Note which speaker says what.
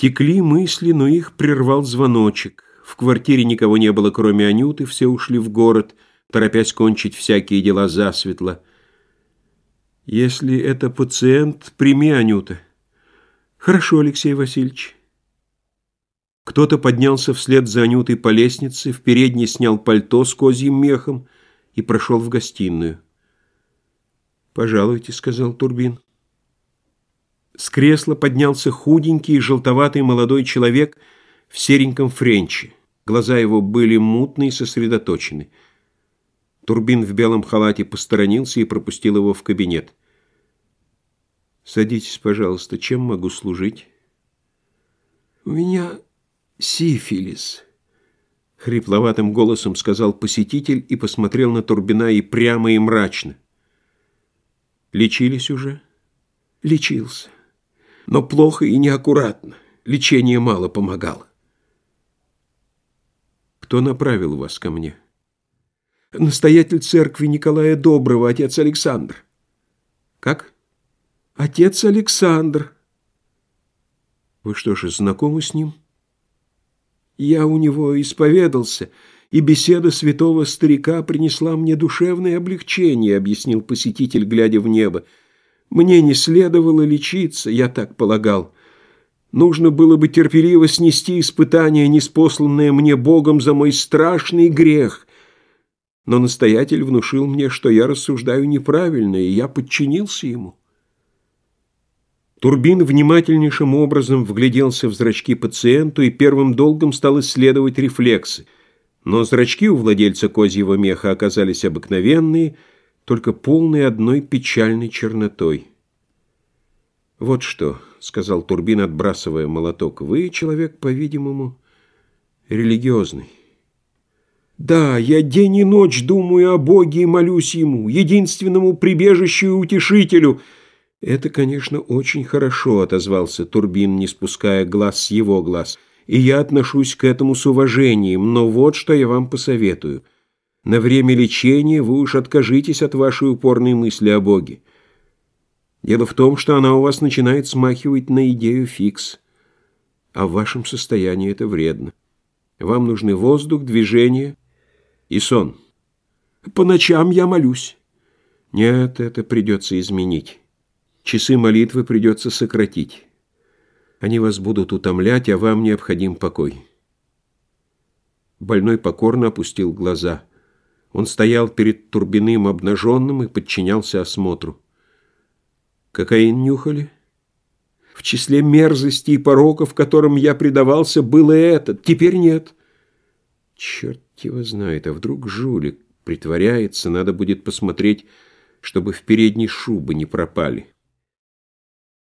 Speaker 1: Текли мысли, но их прервал звоночек. В квартире никого не было, кроме Анюты, все ушли в город, торопясь кончить всякие дела засветло. Если это пациент, прими Анюта. Хорошо, Алексей Васильевич. Кто-то поднялся вслед за Анютой по лестнице, в передней снял пальто с козьим мехом и прошел в гостиную. «Пожалуйте», — сказал Турбин. С кресла поднялся худенький и желтоватый молодой человек в сереньком френче. Глаза его были мутные и сосредоточены. Турбин в белом халате посторонился и пропустил его в кабинет. «Садитесь, пожалуйста. Чем могу служить?»
Speaker 2: «У меня сифилис», —
Speaker 1: хрипловатым голосом сказал посетитель и посмотрел на Турбина и прямо и мрачно. «Лечились уже?»
Speaker 2: «Лечился» но плохо и неаккуратно. Лечение мало помогало.
Speaker 1: Кто направил вас ко мне?
Speaker 2: Настоятель церкви Николая Доброго, отец Александр.
Speaker 1: Как?
Speaker 2: Отец Александр.
Speaker 1: Вы что же, знакомы с ним?
Speaker 2: Я у него исповедался, и беседа святого старика принесла мне душевное облегчение, объяснил посетитель, глядя в небо. Мне не следовало лечиться, я так полагал. Нужно было бы терпеливо снести испытание, неспосланное мне Богом за мой страшный грех. Но настоятель внушил мне, что я рассуждаю неправильно, и я подчинился ему.
Speaker 1: Турбин внимательнейшим образом вгляделся в зрачки пациенту и первым долгом стал исследовать рефлексы. Но зрачки у владельца козьего меха оказались обыкновенные – только полный одной печальной чернотой. «Вот что», — сказал Турбин, отбрасывая молоток, — «вы человек, по-видимому, религиозный».
Speaker 2: «Да, я день и ночь думаю о Боге и молюсь Ему, единственному прибежищу и утешителю».
Speaker 1: «Это, конечно, очень хорошо», — отозвался Турбин, не спуская глаз с его глаз. «И я отношусь к этому с уважением, но вот что я вам посоветую. На время лечения вы уж откажитесь от вашей упорной мысли о Боге. Дело в том, что она у вас начинает смахивать на идею фикс. А в вашем состоянии это вредно. Вам нужны воздух, движение и сон.
Speaker 2: По ночам я молюсь.
Speaker 1: Нет, это придется изменить. Часы молитвы придется сократить. Они вас будут утомлять, а вам необходим покой. Больной покорно опустил глаза. Он стоял перед Турбиным обнаженным и подчинялся осмотру. Кокаин нюхали? В числе мерзостей и пороков, которым я предавался, был и этот. Теперь нет. Черт его знает, а вдруг жулик притворяется, надо будет посмотреть, чтобы в передней шубы не пропали.